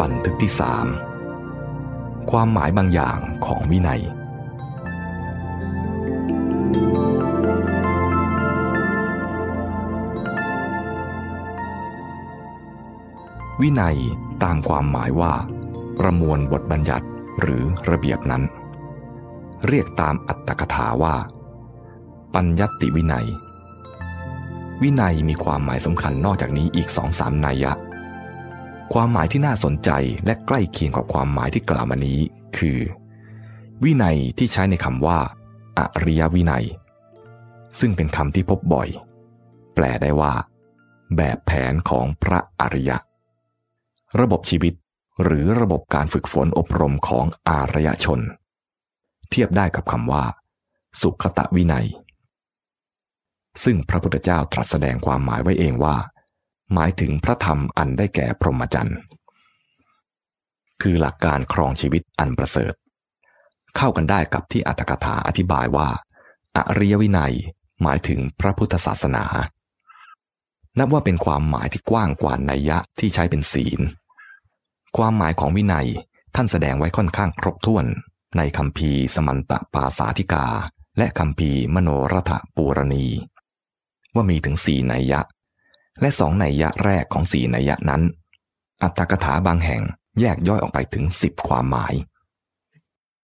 บันที่สามความหมายบางอย่างของวินัย วินัยตามความหมายว่า ประมวลบทบัญญัติหรือระเบียบนั้น เรียกตามอัตถกถาว่า ปัญญติวินัย วินัยมีความหมายสำคัญนอกจากนี้อีกสองสามนัยยะ ความหมายที่น่าสนใจและใกล้เคียงกับความหมายที่กล่าวมานี้ คือ วินัยที่ใช้ในคำว่าอริยวินัย ซึ่งเป็นคำที่พบบ่อย แปลได้ว่า แบบแผนของพระอริยะ ระบบชีวิตหรือระบบการฝึกฝนอบรมของอารยชน เทียบได้กับคำว่า สุขตะวินัย ซึ่งพระพุทธเจ้าตรัสแสดงความหมายไว้เองว่า หมายถึงพระธรรมอันได้แก่พรหมจรรย์ คือหลักการครองชีวิตอันประเสริฐ เข้ากันได้กับที่อัตถกถาอธิบายว่า อริยวินัยหมายถึงพระพุทธศาสนา นับว่าเป็นความหมายที่กว้างกว่านัยยะที่ใช้เป็นศีล ความหมายของวินัยท่านแสดงไว้ค่อนข้างครบถ้วน ในคำพีสมันตะปาสาธิกา และคำพีมโนรถปูรณี ว่ามีถึงสี่นัยยะ และสองนัยยะแรกของสี่นัยยะนั้น อัตถกถาบางแห่งแยกย่อยออกไปถึงสิบความหมาย